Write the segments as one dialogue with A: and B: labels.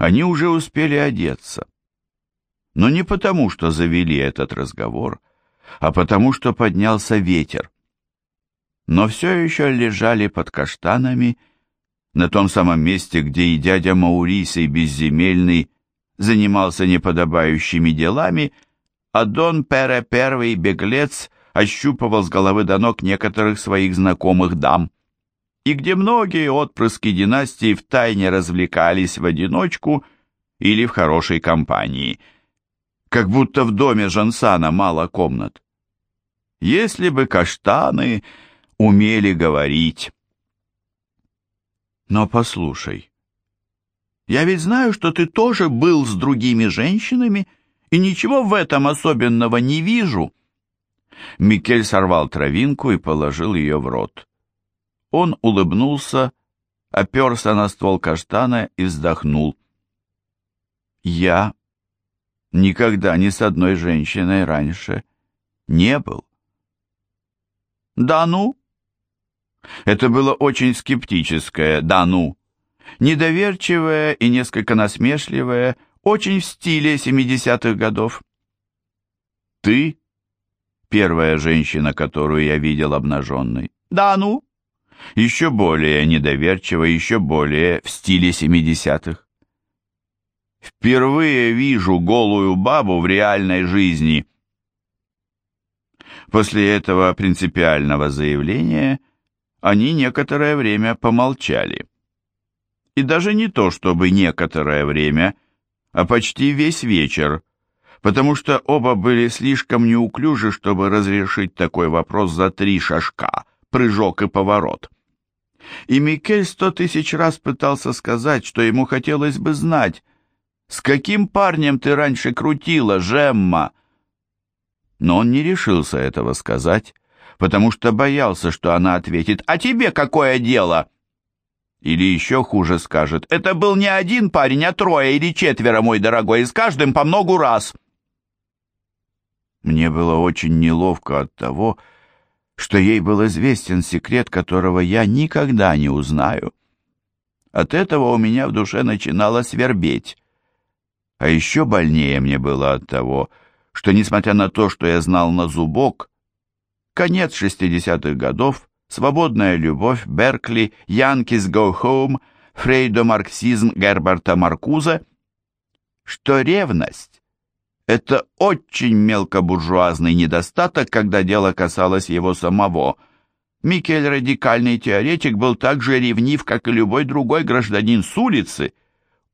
A: Они уже успели одеться. Но не потому, что завели этот разговор, а потому, что поднялся ветер. Но все еще лежали под каштанами на том самом месте, где и дядя Маурисий безземельный занимался неподобающими делами, а Дон Пере Первый беглец ощупывал с головы до ног некоторых своих знакомых дам, и где многие отпрыски династии втайне развлекались в одиночку или в хорошей компании, как будто в доме Жансана мало комнат. Если бы каштаны умели говорить. Но послушай, я ведь знаю, что ты тоже был с другими женщинами, и ничего в этом особенного не вижу. Микель сорвал травинку и положил ее в рот. Он улыбнулся, оперся на ствол каштана и вздохнул. «Я никогда ни с одной женщиной раньше не был». «Да ну?» Это было очень скептическое «да ну», недоверчивое и несколько насмешливое, очень в стиле 70-х годов. «Ты?» Первая женщина, которую я видел обнаженной. «Да ну?» Еще более недоверчиво, еще более в стиле 70-х. «Впервые вижу голую бабу в реальной жизни». После этого принципиального заявления они некоторое время помолчали. И даже не то, чтобы некоторое время, а почти весь вечер, потому что оба были слишком неуклюжи, чтобы разрешить такой вопрос за три шажка, прыжок и поворот. И Микель сто тысяч раз пытался сказать, что ему хотелось бы знать, с каким парнем ты раньше крутила, Жемма? Но он не решился этого сказать, потому что боялся, что она ответит «А тебе какое дело?» Или еще хуже скажет «Это был не один парень, а трое или четверо, мой дорогой, и с каждым по многу раз». Мне было очень неловко от того, что ей был известен секрет, которого я никогда не узнаю. От этого у меня в душе начинало свербеть. А еще больнее мне было от того, что, несмотря на то, что я знал на зубок, Конец 60-х годов, свободная любовь, Беркли, Янкис Go фрейдо-марксизм Герберта Маркуза, что ревность – это очень мелкобуржуазный недостаток, когда дело касалось его самого. Микель, радикальный теоретик, был так же ревнив, как и любой другой гражданин с улицы,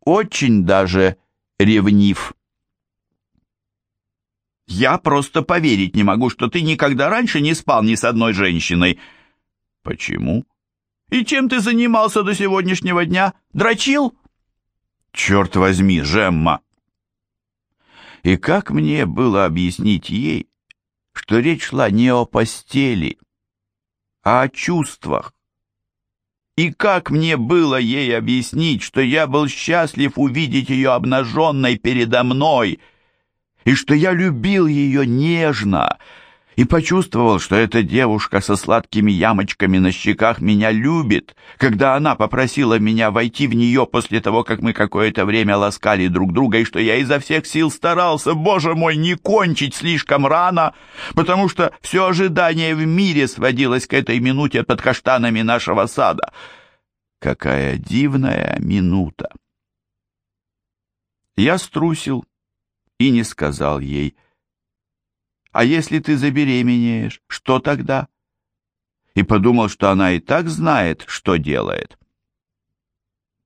A: очень даже ревнив. Я просто поверить не могу, что ты никогда раньше не спал ни с одной женщиной. Почему? И чем ты занимался до сегодняшнего дня? Дрочил? Черт возьми, Жемма! И как мне было объяснить ей, что речь шла не о постели, а о чувствах? И как мне было ей объяснить, что я был счастлив увидеть ее обнаженной передо мной — и что я любил ее нежно, и почувствовал, что эта девушка со сладкими ямочками на щеках меня любит, когда она попросила меня войти в нее после того, как мы какое-то время ласкали друг друга, и что я изо всех сил старался, боже мой, не кончить слишком рано, потому что все ожидание в мире сводилось к этой минуте под каштанами нашего сада. Какая дивная минута! Я струсил и не сказал ей. «А если ты забеременеешь, что тогда?» И подумал, что она и так знает, что делает.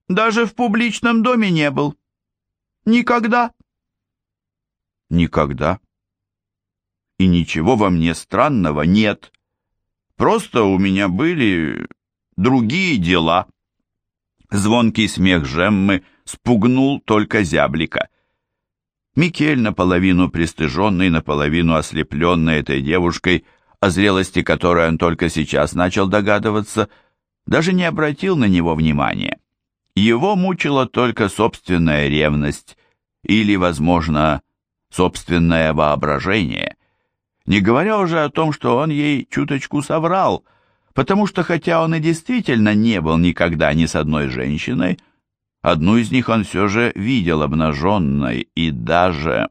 A: «Даже в публичном доме не был. Никогда?» «Никогда. И ничего во мне странного нет. Просто у меня были другие дела». Звонкий смех Жеммы спугнул только зяблика — Микель, наполовину пристыженный, наполовину ослепленный этой девушкой, о зрелости которой он только сейчас начал догадываться, даже не обратил на него внимания. Его мучила только собственная ревность или, возможно, собственное воображение, не говоря уже о том, что он ей чуточку соврал, потому что хотя он и действительно не был никогда ни с одной женщиной, Одну из них он все же видел обнаженной и даже...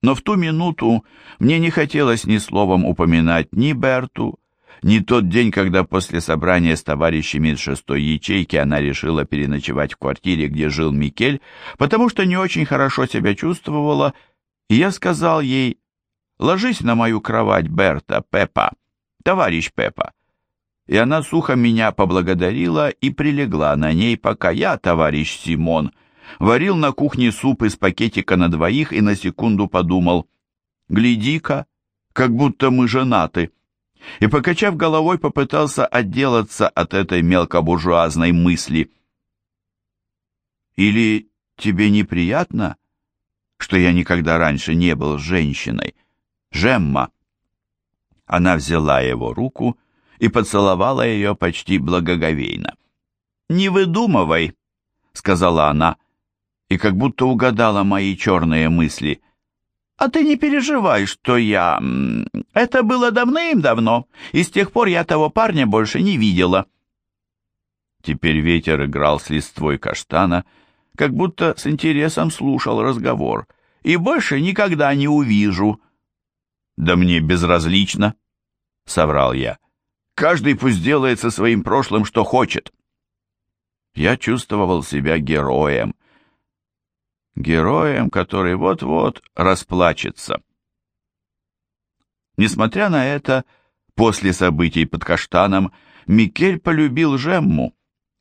A: Но в ту минуту мне не хотелось ни словом упоминать ни Берту, ни тот день, когда после собрания с товарищами из шестой ячейки она решила переночевать в квартире, где жил Микель, потому что не очень хорошо себя чувствовала, и я сказал ей «Ложись на мою кровать, Берта, Пеппа, товарищ Пеппа». И она сухо меня поблагодарила и прилегла на ней, пока я, товарищ Симон, варил на кухне суп из пакетика на двоих и на секунду подумал «Гляди-ка, как будто мы женаты» и, покачав головой, попытался отделаться от этой мелкобуржуазной мысли. «Или тебе неприятно, что я никогда раньше не был женщиной? Жемма!» Она взяла его руку и поцеловала ее почти благоговейно. «Не выдумывай», — сказала она, и как будто угадала мои черные мысли — а ты не переживай, что я... Это было давным-давно, и с тех пор я того парня больше не видела. Теперь ветер играл с листвой каштана, как будто с интересом слушал разговор, и больше никогда не увижу. Да мне безразлично, — соврал я. Каждый пусть делает со своим прошлым, что хочет. Я чувствовал себя героем, героем, который вот-вот расплачется. Несмотря на это, после событий под каштаном Микель полюбил Жемму,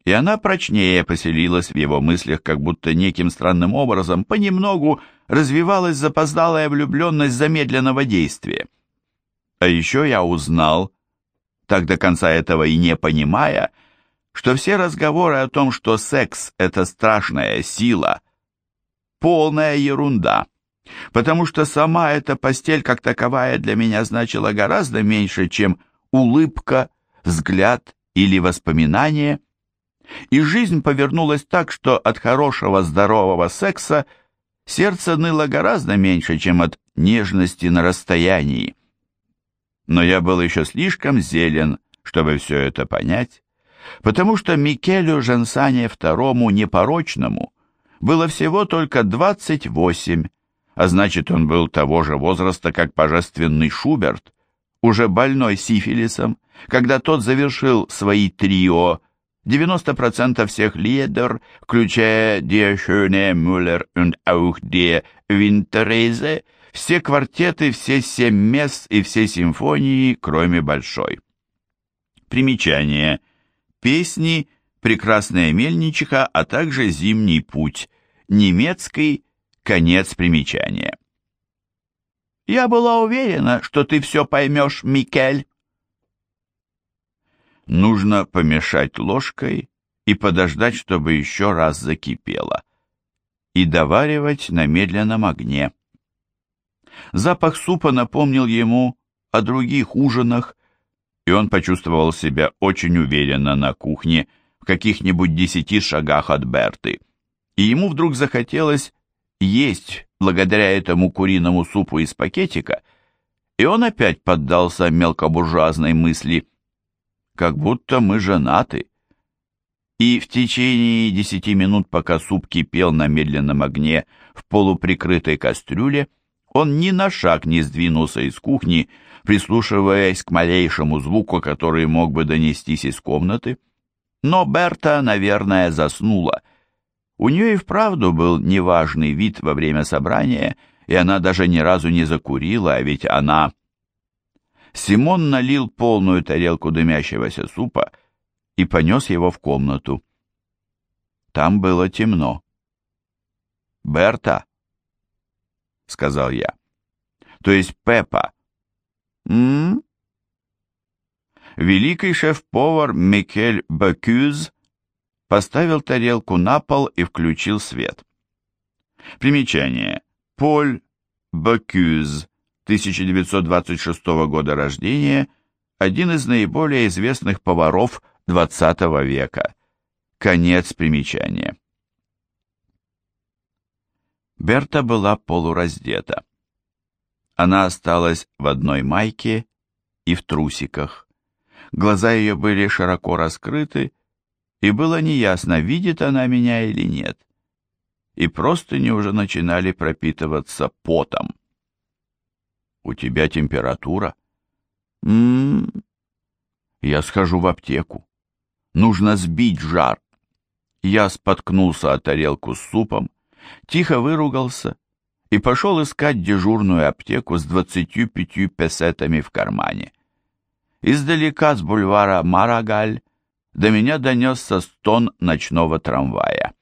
A: и она прочнее поселилась в его мыслях, как будто неким странным образом понемногу развивалась запоздалая влюбленность замедленного действия. А еще я узнал, так до конца этого и не понимая, что все разговоры о том, что секс — это страшная сила — полная ерунда, потому что сама эта постель как таковая для меня значила гораздо меньше, чем улыбка, взгляд или воспоминание. И жизнь повернулась так, что от хорошего здорового секса сердце ныло гораздо меньше, чем от нежности на расстоянии. Но я был еще слишком зелен, чтобы все это понять, потому что Микелю Жансане II непорочному было всего только 28, а значит, он был того же возраста, как божественный Шуберт, уже больной сифилисом, когда тот завершил свои трио 90% всех лидер, включая Die Schöne Müller und auch die Winterreise, все квартеты, все семь мест и все симфонии, кроме большой. Примечание. Песни «Прекрасная мельничиха», а также «Зимний путь», немецкий конец примечания. «Я была уверена, что ты все поймешь, Микель». Нужно помешать ложкой и подождать, чтобы еще раз закипело, и доваривать на медленном огне. Запах супа напомнил ему о других ужинах, и он почувствовал себя очень уверенно на кухне в каких-нибудь десяти шагах от Берты и ему вдруг захотелось есть благодаря этому куриному супу из пакетика, и он опять поддался мелкобуржуазной мысли, как будто мы женаты. И в течение десяти минут, пока суп кипел на медленном огне в полуприкрытой кастрюле, он ни на шаг не сдвинулся из кухни, прислушиваясь к малейшему звуку, который мог бы донестись из комнаты. Но Берта, наверное, заснула — у нее и вправду был неважный вид во время собрания, и она даже ни разу не закурила, а ведь она... Симон налил полную тарелку дымящегося супа и понес его в комнату. Там было темно. «Берта», — сказал я, — «то есть Пеппа». «М?», Великий шеф-повар Микель Бакюз поставил тарелку на пол и включил свет. Примечание. Поль Бакюз, 1926 года рождения, один из наиболее известных поваров XX века. Конец примечания. Берта была полураздета. Она осталась в одной майке и в трусиках. Глаза ее были широко раскрыты, и было неясно, видит она меня или нет. И простыни уже начинали пропитываться потом. «У тебя температура?» «М-м-м...» «Я схожу в аптеку. Нужно сбить жар». Я споткнулся о тарелку с супом, тихо выругался и пошел искать дежурную аптеку с двадцатью пятью песетами в кармане. Издалека с бульвара Марагаль до меня донесся стон ночного трамвая.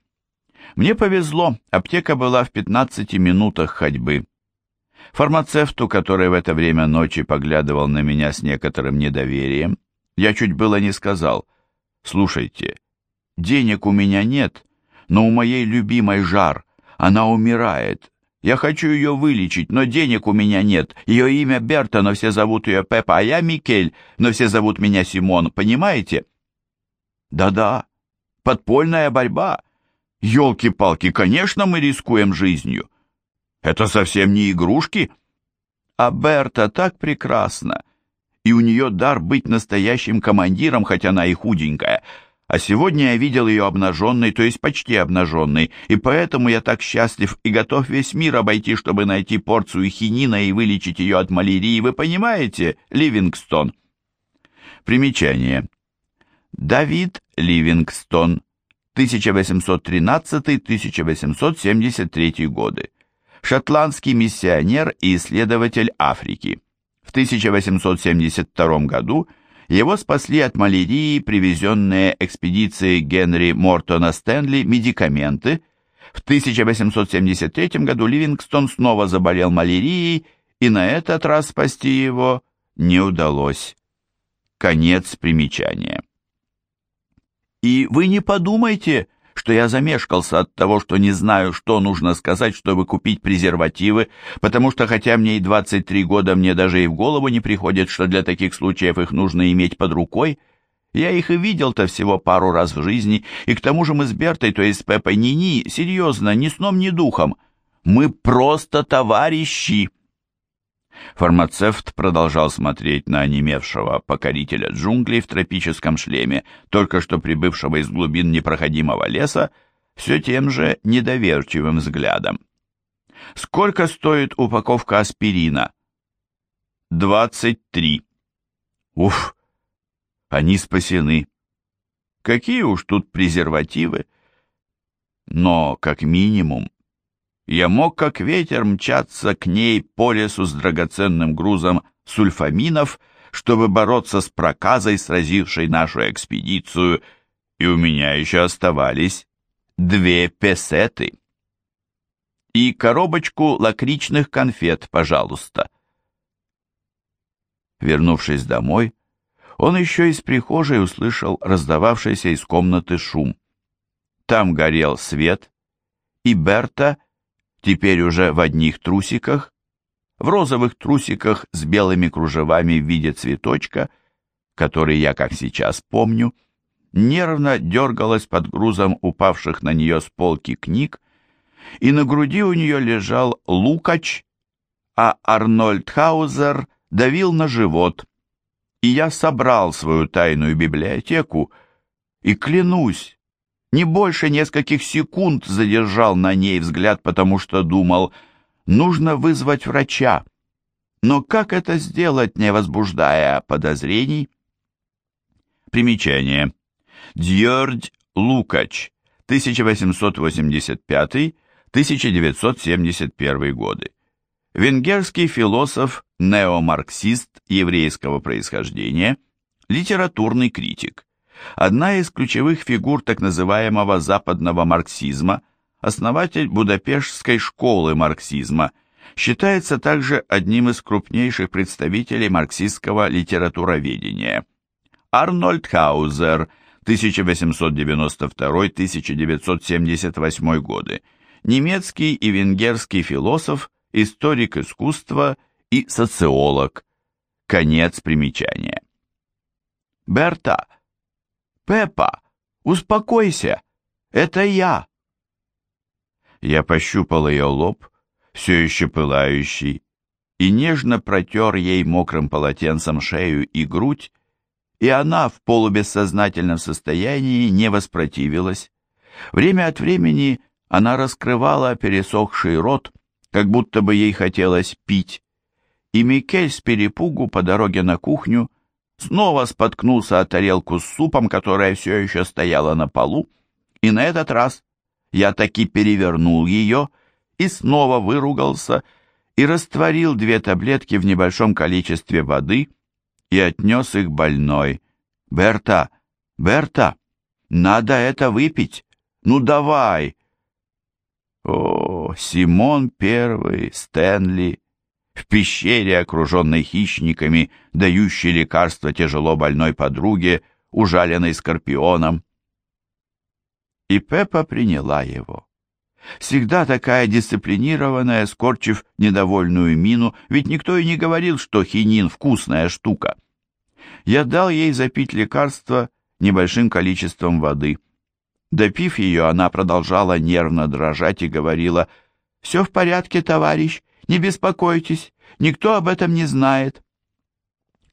A: Мне повезло, аптека была в 15 минутах ходьбы. Фармацевту, который в это время ночи поглядывал на меня с некоторым недоверием, я чуть было не сказал, «Слушайте, денег у меня нет, но у моей любимой жар, она умирает. Я хочу ее вылечить, но денег у меня нет. Ее имя Берта, но все зовут ее Пеппа, а я Микель, но все зовут меня Симон, понимаете?» Да-да, подпольная борьба. Ёлки-палки, конечно, мы рискуем жизнью. Это совсем не игрушки. А Берта так прекрасна. И у нее дар быть настоящим командиром, хотя она и худенькая. А сегодня я видел ее обнаженной, то есть почти обнаженной, и поэтому я так счастлив и готов весь мир обойти, чтобы найти порцию хинина и вылечить ее от малярии. Вы понимаете, Ливингстон? Примечание. Давид Ливингстон, 1813-1873 годы. Шотландский миссионер и исследователь Африки. В 1872 году его спасли от малярии привезенные экспедицией Генри Мортона Стэнли медикаменты. В 1873 году Ливингстон снова заболел малярией, и на этот раз спасти его не удалось. Конец примечания. И вы не подумайте, что я замешкался от того, что не знаю, что нужно сказать, чтобы купить презервативы, потому что хотя мне и 23 года, мне даже и в голову не приходит, что для таких случаев их нужно иметь под рукой. Я их и видел-то всего пару раз в жизни, и к тому же мы с Бертой, то есть с Пеппой Нини, серьезно, ни сном, ни духом. Мы просто товарищи. Фармацевт продолжал смотреть на онемевшего покорителя джунглей в тропическом шлеме, только что прибывшего из глубин непроходимого леса, все тем же недоверчивым взглядом. «Сколько стоит упаковка аспирина?» «Двадцать три». «Уф, они спасены. Какие уж тут презервативы?» «Но, как минимум, я мог как ветер мчаться к ней по лесу с драгоценным грузом сульфаминов, чтобы бороться с проказой, сразившей нашу экспедицию, и у меня еще оставались две песеты. И коробочку лакричных конфет, пожалуйста. Вернувшись домой, он еще из прихожей услышал раздававшийся из комнаты шум. Там горел свет, и Берта — теперь уже в одних трусиках, в розовых трусиках с белыми кружевами в виде цветочка, который я, как сейчас помню, нервно дергалась под грузом упавших на нее с полки книг, и на груди у нее лежал Лукач, а Арнольд Хаузер давил на живот, и я собрал свою тайную библиотеку, и клянусь, не больше нескольких секунд задержал на ней взгляд, потому что думал, нужно вызвать врача. Но как это сделать, не возбуждая подозрений? Примечание. Дьордь Лукач, 1885-1971 годы. Венгерский философ, неомарксист еврейского происхождения, литературный критик одна из ключевых фигур так называемого западного марксизма, основатель Будапештской школы марксизма, считается также одним из крупнейших представителей марксистского литературоведения. Арнольд Хаузер, 1892-1978 годы, немецкий и венгерский философ, историк искусства и социолог. Конец примечания. Берта – «Пеппа, успокойся! Это я!» Я пощупал ее лоб, все еще пылающий, и нежно протер ей мокрым полотенцем шею и грудь, и она в полубессознательном состоянии не воспротивилась. Время от времени она раскрывала пересохший рот, как будто бы ей хотелось пить, и Микель с перепугу по дороге на кухню снова споткнулся о тарелку с супом, которая все еще стояла на полу, и на этот раз я таки перевернул ее и снова выругался и растворил две таблетки в небольшом количестве воды и отнес их больной. «Берта! Берта! Надо это выпить! Ну давай!» О, Симон Первый, Стэнли, в пещере, окруженной хищниками, дающей лекарство тяжело больной подруге, ужаленной скорпионом. И Пеппа приняла его. Всегда такая дисциплинированная, скорчив недовольную мину, ведь никто и не говорил, что хинин — вкусная штука. Я дал ей запить лекарство небольшим количеством воды. Допив ее, она продолжала нервно дрожать и говорила, «Все в порядке, товарищ, не беспокойтесь, никто об этом не знает».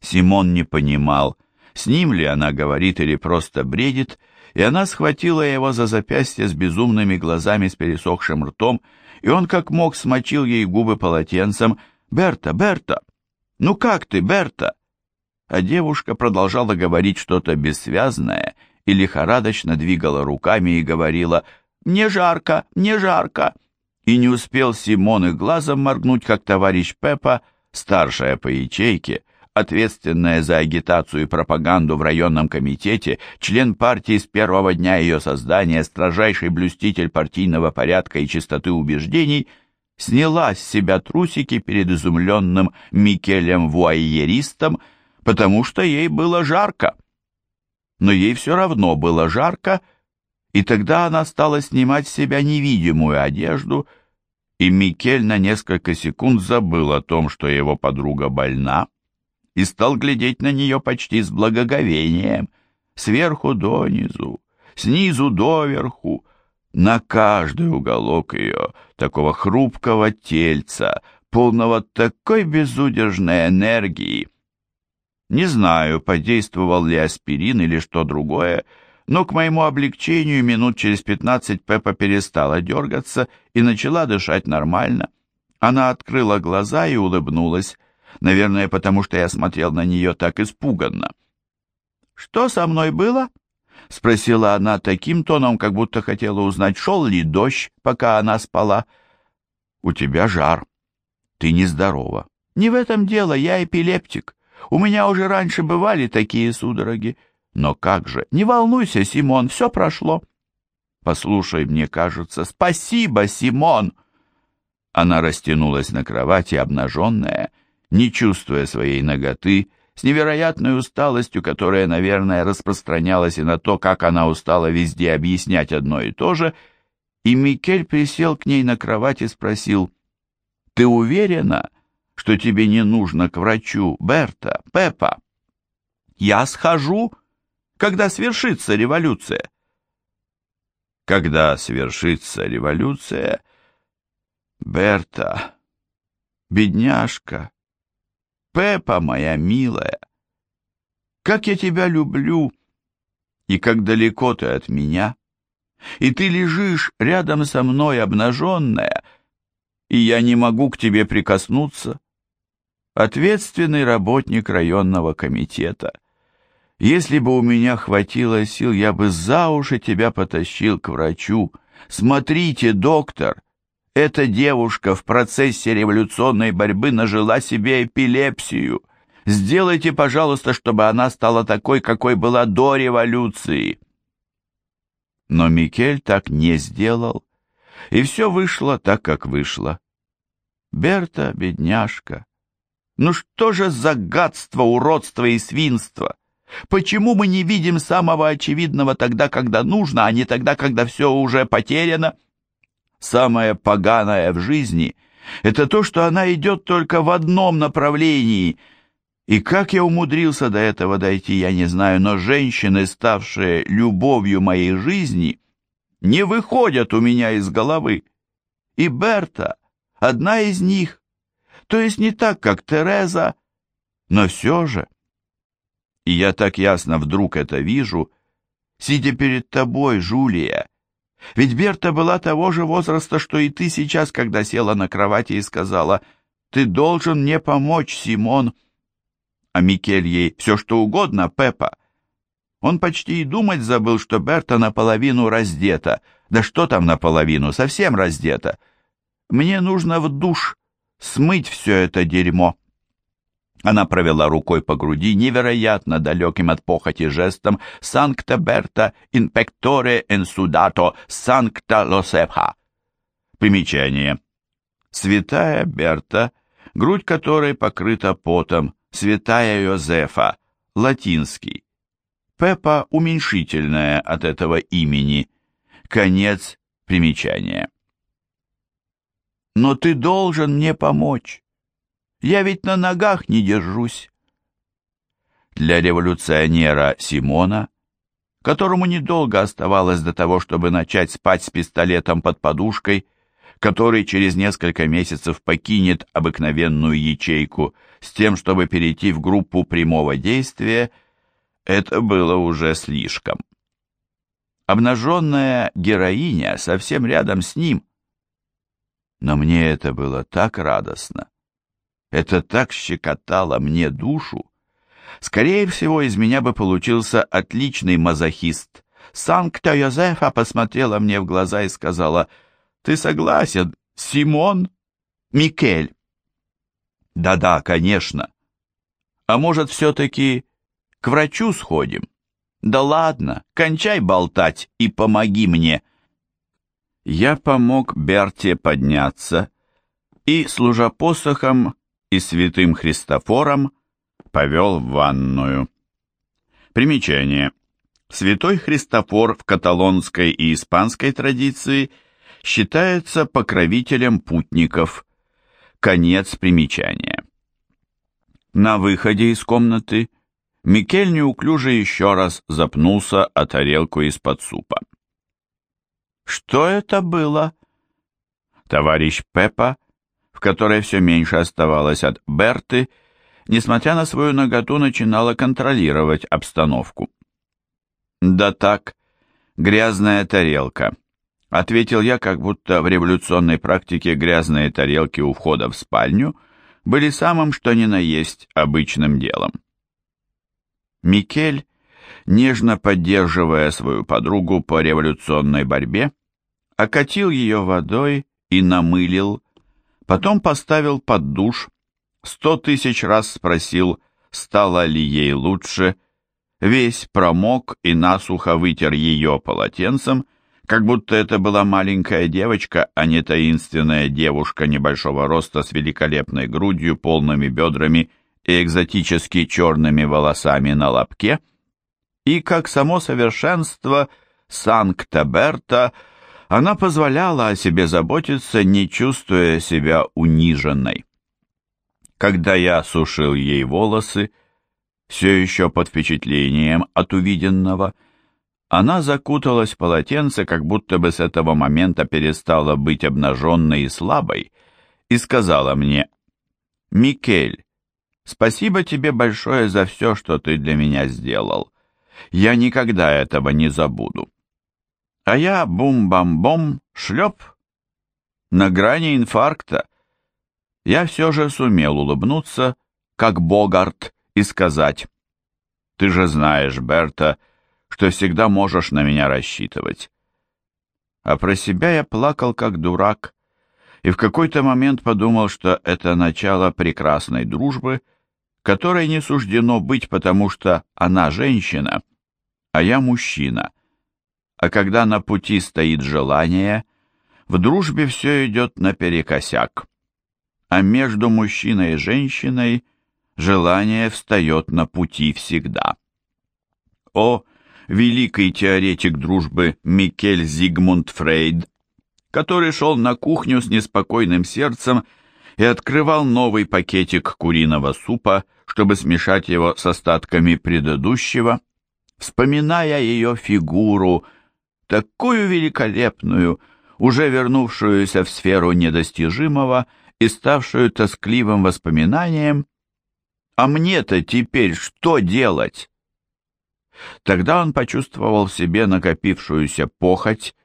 A: Симон не понимал, с ним ли она говорит или просто бредит, и она схватила его за запястье с безумными глазами с пересохшим ртом, и он как мог смочил ей губы полотенцем. «Берта, Берта! Ну как ты, Берта?» А девушка продолжала говорить что-то бессвязное и лихорадочно двигала руками и говорила «Мне жарко, мне жарко!» И не успел Симон и глазом моргнуть, как товарищ Пеппа, старшая по ячейке, ответственная за агитацию и пропаганду в районном комитете, член партии с первого дня ее создания, строжайший блюститель партийного порядка и чистоты убеждений, сняла с себя трусики перед изумленным Микелем-вуайеристом, потому что ей было жарко. Но ей все равно было жарко, и тогда она стала снимать с себя невидимую одежду, и Микель на несколько секунд забыл о том, что его подруга больна, и стал глядеть на нее почти с благоговением, сверху донизу, снизу доверху, на каждый уголок ее, такого хрупкого тельца, полного такой безудержной энергии. Не знаю, подействовал ли аспирин или что другое, но к моему облегчению минут через пятнадцать Пеппа перестала дергаться и начала дышать нормально. Она открыла глаза и улыбнулась. Наверное, потому что я смотрел на нее так испуганно. «Что со мной было?» — спросила она таким тоном, как будто хотела узнать, шел ли дождь, пока она спала. «У тебя жар. Ты нездорова». «Не в этом дело, я эпилептик. У меня уже раньше бывали такие судороги. Но как же? Не волнуйся, Симон, все прошло». «Послушай, мне кажется, спасибо, Симон!» Она растянулась на кровати, обнаженная, не чувствуя своей ноготы, с невероятной усталостью, которая, наверное, распространялась и на то, как она устала везде объяснять одно и то же, и Микель присел к ней на кровать и спросил, «Ты уверена, что тебе не нужно к врачу, Берта, Пеппа?» «Я схожу, когда свершится революция». «Когда свершится революция?» «Берта, бедняжка, Пеппа, моя милая, как я тебя люблю, и как далеко ты от меня, и ты лежишь рядом со мной обнаженная, и я не могу к тебе прикоснуться. Ответственный работник районного комитета. Если бы у меня хватило сил, я бы за уши тебя потащил к врачу. Смотрите, доктор, эта девушка в процессе революционной борьбы нажила себе эпилепсию. Сделайте, пожалуйста, чтобы она стала такой, какой была до революции. Но Микель так не сделал, и все вышло так, как вышло. Берта, бедняжка, ну что же за гадство, уродство и свинство? Почему мы не видим самого очевидного тогда, когда нужно, а не тогда, когда все уже потеряно? Самое поганое в жизни — это то, что она идет только в одном направлении. И как я умудрился до этого дойти, я не знаю, но женщины, ставшие любовью моей жизни, не выходят у меня из головы. И Берта — одна из них. То есть не так, как Тереза, но все же. И я так ясно вдруг это вижу, сидя перед тобой, Жулия. Ведь Берта была того же возраста, что и ты сейчас, когда села на кровати и сказала, «Ты должен мне помочь, Симон». А Микель ей все что угодно, Пеппа. Он почти и думать забыл, что Берта наполовину раздета. Да что там наполовину, совсем раздета. Мне нужно в душ смыть все это дерьмо. Она провела рукой по груди невероятно далеким от похоти жестом «Санкта Берта инпекторе энсудато санкта лосепха». Примечание. Святая Берта, грудь которой покрыта потом, святая Йозефа, латинский. Пеппа уменьшительная от этого имени. Конец примечания. «Но ты должен мне помочь. Я ведь на ногах не держусь». Для революционера Симона, которому недолго оставалось до того, чтобы начать спать с пистолетом под подушкой, который через несколько месяцев покинет обыкновенную ячейку с тем, чтобы перейти в группу прямого действия – это было уже слишком. Обнаженная героиня совсем рядом с ним. Но мне это было так радостно. Это так щекотало мне душу. Скорее всего, из меня бы получился отличный мазохист. Санкта Йозефа посмотрела мне в глаза и сказала, «Ты согласен, Симон? Микель?» «Да-да, конечно. А может, все-таки к врачу сходим. Да ладно, кончай болтать и помоги мне. Я помог Берте подняться и, служа посохом и святым Христофором, повел в ванную. Примечание. Святой Христофор в каталонской и испанской традиции считается покровителем путников. Конец примечания. На выходе из комнаты Микель неуклюже еще раз запнулся о тарелку из-под супа. «Что это было?» Товарищ Пеппа, в которой все меньше оставалось от Берты, несмотря на свою наготу, начинала контролировать обстановку. «Да так, грязная тарелка», — ответил я, как будто в революционной практике грязные тарелки у входа в спальню были самым что ни на есть обычным делом. Микель, нежно поддерживая свою подругу по революционной борьбе, окатил ее водой и намылил, потом поставил под душ, сто тысяч раз спросил, стало ли ей лучше, весь промок и насухо вытер ее полотенцем, как будто это была маленькая девочка, а не таинственная девушка небольшого роста с великолепной грудью, полными бедрами и экзотически черными волосами на лобке, и, как само совершенство Санкта-Берта, она позволяла о себе заботиться, не чувствуя себя униженной. Когда я сушил ей волосы, все еще под впечатлением от увиденного, она закуталась в полотенце, как будто бы с этого момента перестала быть обнаженной и слабой, и сказала мне, «Микель, Спасибо тебе большое за все, что ты для меня сделал. Я никогда этого не забуду. А я бум-бам-бом, шлеп. На грани инфаркта. Я все же сумел улыбнуться, как Богарт, и сказать, «Ты же знаешь, Берта, что всегда можешь на меня рассчитывать». А про себя я плакал, как дурак, и в какой-то момент подумал, что это начало прекрасной дружбы — которой не суждено быть, потому что она женщина, а я мужчина. А когда на пути стоит желание, в дружбе все идет наперекосяк. А между мужчиной и женщиной желание встает на пути всегда. О, великий теоретик дружбы Микель Зигмунд Фрейд, который шел на кухню с неспокойным сердцем и открывал новый пакетик куриного супа, чтобы смешать его с остатками предыдущего, вспоминая ее фигуру, такую великолепную, уже вернувшуюся в сферу недостижимого и ставшую тоскливым воспоминанием. А мне-то теперь что делать? Тогда он почувствовал в себе накопившуюся похоть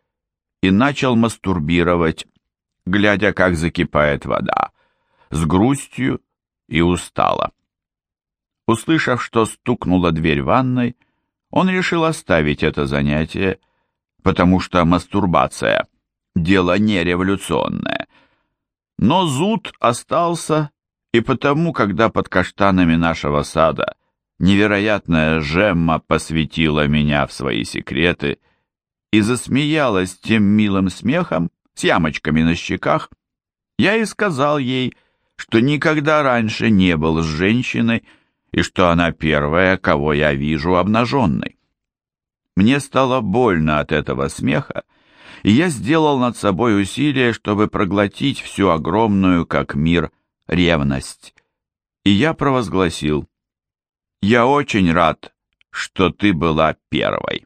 A: и начал мастурбировать, глядя, как закипает вода, с грустью и устало. Услышав, что стукнула дверь ванной, он решил оставить это занятие, потому что мастурбация – дело не революционное. Но зуд остался, и потому, когда под каштанами нашего сада невероятная Жемма посвятила меня в свои секреты и засмеялась тем милым смехом с ямочками на щеках, я и сказал ей, что никогда раньше не был с женщиной, и что она первая, кого я вижу обнаженной. Мне стало больно от этого смеха, и я сделал над собой усилие, чтобы проглотить всю огромную, как мир, ревность. И я провозгласил, «Я очень рад, что ты была первой».